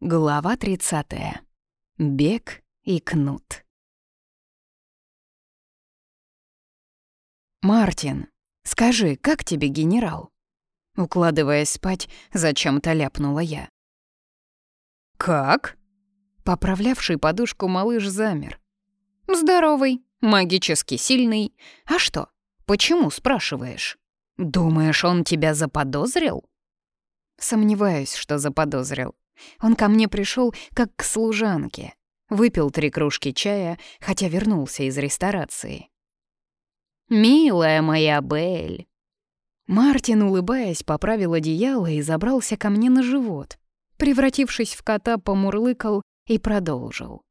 Глава 30. Бег и кнут. «Мартин, скажи, как тебе генерал?» Укладываясь спать, зачем-то ляпнула я. «Как?» Поправлявший подушку малыш замер. «Здоровый, магически сильный. А что? Почему, спрашиваешь? Думаешь, он тебя заподозрил?» Сомневаюсь, что заподозрил. Он ко мне пришел как к служанке. Выпил три кружки чая, хотя вернулся из ресторации. «Милая моя Белль!» Мартин, улыбаясь, поправил одеяло и забрался ко мне на живот. Превратившись в кота, помурлыкал и продолжил.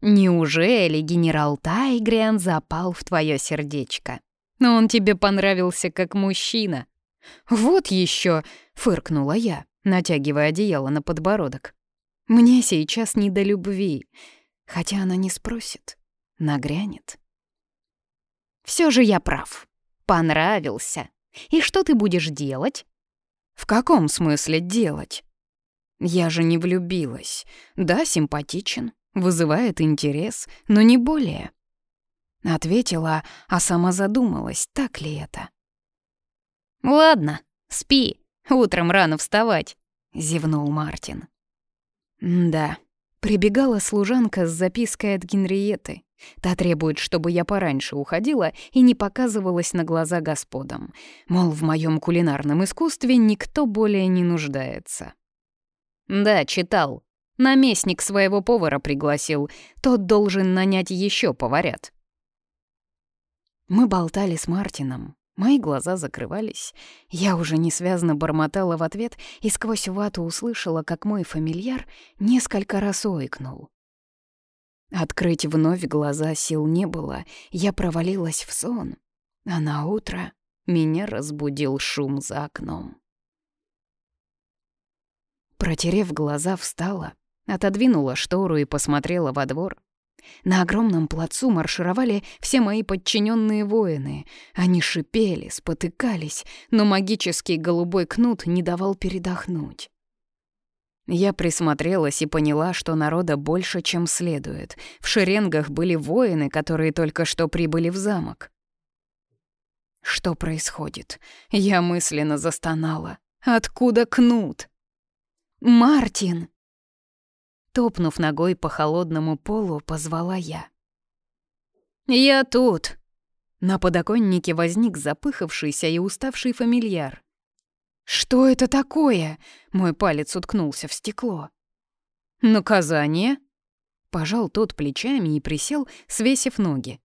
«Неужели генерал Тайгриан запал в твое сердечко? Но он тебе понравился как мужчина». «Вот еще!» — фыркнула я натягивая одеяло на подбородок. «Мне сейчас не до любви, хотя она не спросит, нагрянет». Все же я прав. Понравился. И что ты будешь делать?» «В каком смысле делать?» «Я же не влюбилась. Да, симпатичен, вызывает интерес, но не более». Ответила, а сама задумалась, так ли это. «Ладно, спи, Утром рано вставать», — зевнул Мартин. «Да». Прибегала служанка с запиской от Генриеты. Та требует, чтобы я пораньше уходила и не показывалась на глаза господам. Мол, в моем кулинарном искусстве никто более не нуждается. «Да, читал. Наместник своего повара пригласил. Тот должен нанять еще поварят». Мы болтали с Мартином. Мои глаза закрывались. Я уже несвязно бормотала в ответ и сквозь вату услышала, как мой фамильяр несколько раз ойкнул. Открыть вновь глаза сил не было, я провалилась в сон, а на утро меня разбудил шум за окном. Протерев глаза, встала, отодвинула штору и посмотрела во двор. На огромном плацу маршировали все мои подчиненные воины. Они шипели, спотыкались, но магический голубой кнут не давал передохнуть. Я присмотрелась и поняла, что народа больше, чем следует. В шеренгах были воины, которые только что прибыли в замок. Что происходит? Я мысленно застонала. Откуда кнут? «Мартин!» Топнув ногой по холодному полу, позвала я. «Я тут!» На подоконнике возник запыхавшийся и уставший фамильяр. «Что это такое?» — мой палец уткнулся в стекло. «Наказание?» Пожал тот плечами и присел, свесив ноги.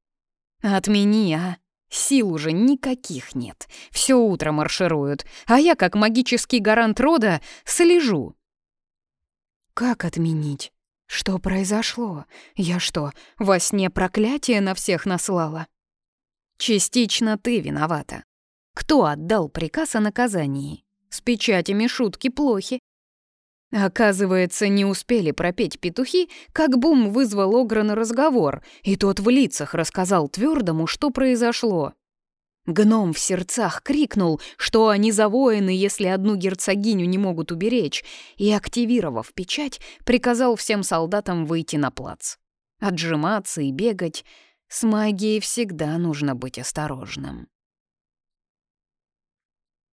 «Отмени, а! Сил уже никаких нет. Все утро маршируют, а я, как магический гарант рода, слежу. Как отменить? Что произошло? Я что, во сне проклятие на всех наслала? Частично ты виновата. Кто отдал приказ о наказании? С печатями шутки плохи. Оказывается, не успели пропеть петухи, как Бум вызвал Огра на разговор, и тот в лицах рассказал твердому, что произошло. Гном в сердцах крикнул, что они за воины, если одну герцогиню не могут уберечь, и, активировав печать, приказал всем солдатам выйти на плац. Отжиматься и бегать. С магией всегда нужно быть осторожным.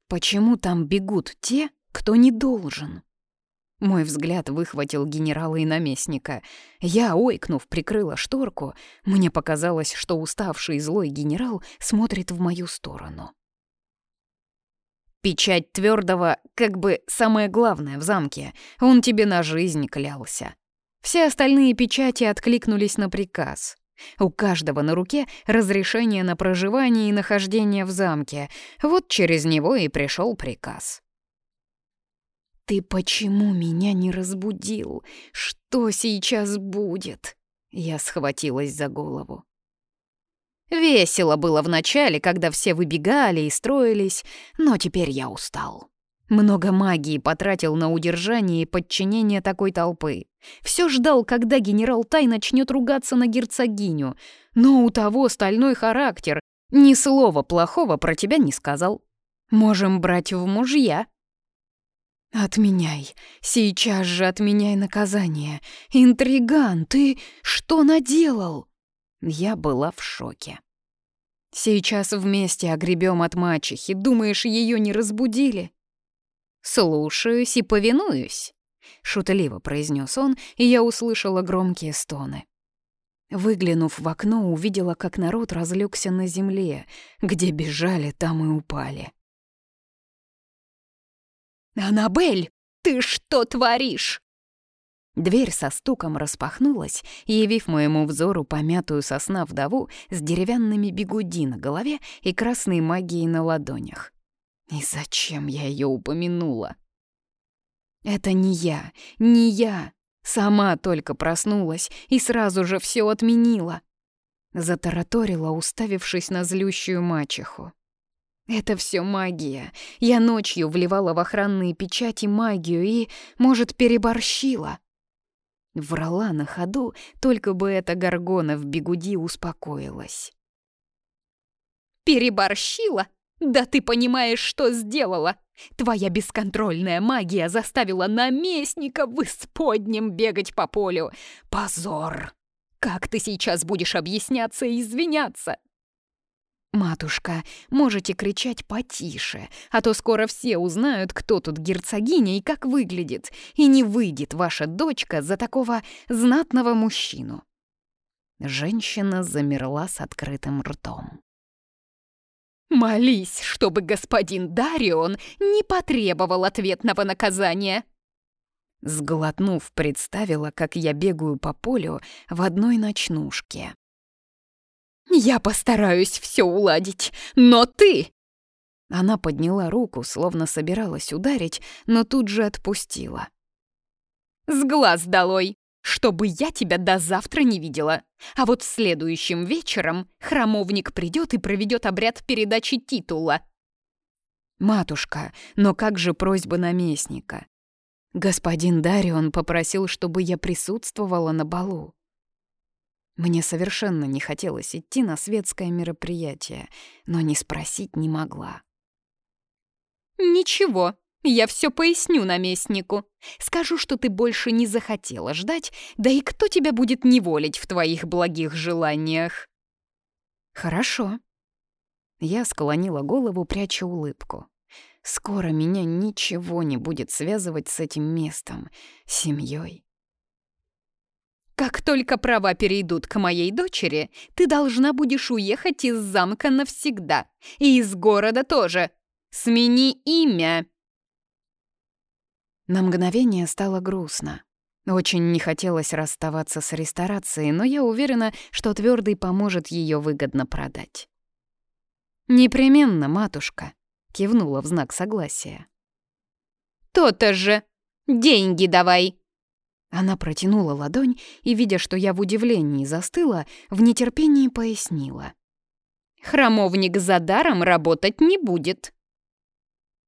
Почему там бегут те, кто не должен? Мой взгляд выхватил генерала и наместника. Я, ойкнув, прикрыла шторку. Мне показалось, что уставший злой генерал смотрит в мою сторону. Печать твердого, как бы самое главное в замке. Он тебе на жизнь клялся. Все остальные печати откликнулись на приказ. У каждого на руке разрешение на проживание и нахождение в замке. Вот через него и пришел приказ. «Ты почему меня не разбудил? Что сейчас будет?» Я схватилась за голову. Весело было вначале, когда все выбегали и строились, но теперь я устал. Много магии потратил на удержание и подчинение такой толпы. Все ждал, когда генерал Тай начнет ругаться на герцогиню, но у того стальной характер, ни слова плохого про тебя не сказал. Можем брать в мужья. «Отменяй! Сейчас же отменяй наказание! Интриган, ты что наделал?» Я была в шоке. «Сейчас вместе огребем от мачехи. Думаешь, ее не разбудили?» «Слушаюсь и повинуюсь», — шутливо произнес он, и я услышала громкие стоны. Выглянув в окно, увидела, как народ разлегся на земле. Где бежали, там и упали. «Аннабель, ты что творишь?» Дверь со стуком распахнулась, явив моему взору помятую сосна вдову с деревянными бигуди на голове и красной магией на ладонях. И зачем я ее упомянула? Это не я, не я. Сама только проснулась и сразу же все отменила. Затараторила, уставившись на злющую мачеху. Это все магия. Я ночью вливала в охранные печати магию и, может, переборщила. Врала на ходу, только бы эта горгона в бегуди успокоилась. «Переборщила? Да ты понимаешь, что сделала! Твоя бесконтрольная магия заставила наместника в исподнем бегать по полю! Позор! Как ты сейчас будешь объясняться и извиняться?» «Матушка, можете кричать потише, а то скоро все узнают, кто тут герцогиня и как выглядит, и не выйдет ваша дочка за такого знатного мужчину». Женщина замерла с открытым ртом. «Молись, чтобы господин Дарион не потребовал ответного наказания!» Сглотнув, представила, как я бегаю по полю в одной ночнушке. «Я постараюсь все уладить, но ты...» Она подняла руку, словно собиралась ударить, но тут же отпустила. «С глаз долой, чтобы я тебя до завтра не видела. А вот следующим вечером храмовник придет и проведет обряд передачи титула». «Матушка, но как же просьба наместника?» Господин Дарион попросил, чтобы я присутствовала на балу. Мне совершенно не хотелось идти на светское мероприятие, но не спросить не могла. «Ничего, я все поясню наместнику. Скажу, что ты больше не захотела ждать, да и кто тебя будет неволить в твоих благих желаниях?» «Хорошо». Я склонила голову, пряча улыбку. «Скоро меня ничего не будет связывать с этим местом, семьей. Как только права перейдут к моей дочери, ты должна будешь уехать из замка навсегда. И из города тоже. Смени имя!» На мгновение стало грустно. Очень не хотелось расставаться с ресторацией, но я уверена, что Твердый поможет ее выгодно продать. «Непременно, матушка», — кивнула в знак согласия. «То-то же! Деньги давай!» Она протянула ладонь и, видя, что я в удивлении застыла, в нетерпении пояснила. «Храмовник за даром работать не будет».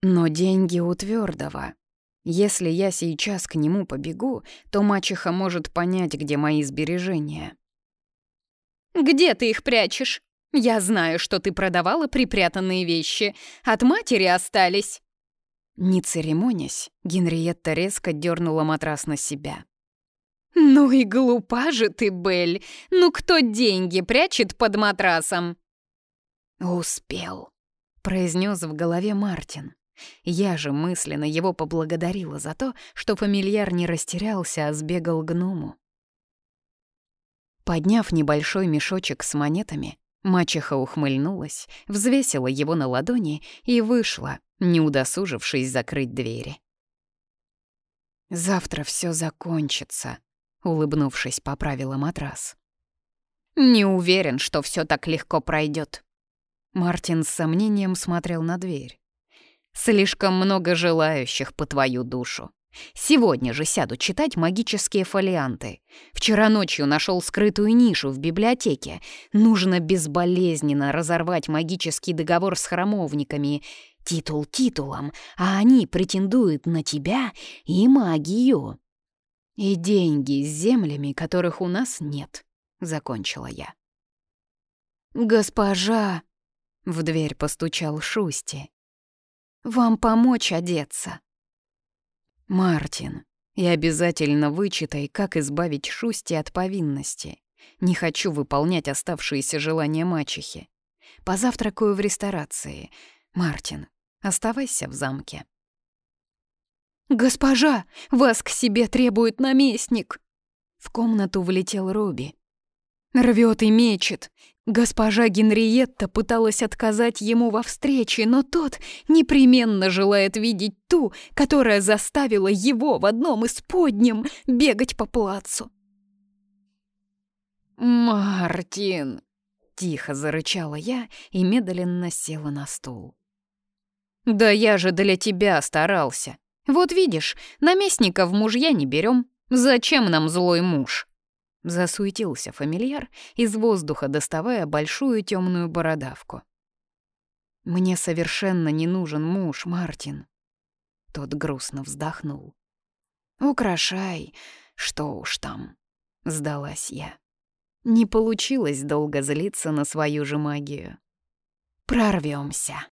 Но деньги у Твердого. Если я сейчас к нему побегу, то мачеха может понять, где мои сбережения. «Где ты их прячешь? Я знаю, что ты продавала припрятанные вещи. От матери остались». Не церемонясь, Генриетта резко дернула матрас на себя. «Ну и глупа же ты, Белль! Ну кто деньги прячет под матрасом?» «Успел», — произнес в голове Мартин. Я же мысленно его поблагодарила за то, что фамильяр не растерялся, а сбегал гному. Подняв небольшой мешочек с монетами, мачеха ухмыльнулась, взвесила его на ладони и вышла, не удосужившись закрыть двери. «Завтра все закончится», улыбнувшись, поправила матрас. Не уверен, что все так легко пройдет. Мартин с сомнением смотрел на дверь. Слишком много желающих по твою душу. Сегодня же сяду читать магические фолианты. Вчера ночью нашел скрытую нишу в библиотеке. Нужно безболезненно разорвать магический договор с храмовниками. Титул титулом, а они претендуют на тебя и магию. И деньги с землями, которых у нас нет, закончила я. Госпожа, в дверь постучал Шусти. Вам помочь одеться. Мартин, и обязательно вычитай, как избавить Шусти от повинности. Не хочу выполнять оставшиеся желания мачехи. Позавтракаю в ресторации. Мартин, оставайся в замке. «Госпожа, вас к себе требует наместник!» В комнату влетел Руби. Рвет и мечет. Госпожа Генриетта пыталась отказать ему во встрече, но тот непременно желает видеть ту, которая заставила его в одном из подням бегать по плацу. «Мартин!» — тихо зарычала я и медленно села на стул. «Да я же для тебя старался. Вот видишь, наместника в мужья не берем. Зачем нам злой муж?» Засуетился фамильяр, из воздуха доставая большую темную бородавку. «Мне совершенно не нужен муж, Мартин». Тот грустно вздохнул. «Украшай, что уж там», — сдалась я. Не получилось долго злиться на свою же магию. Прорвемся.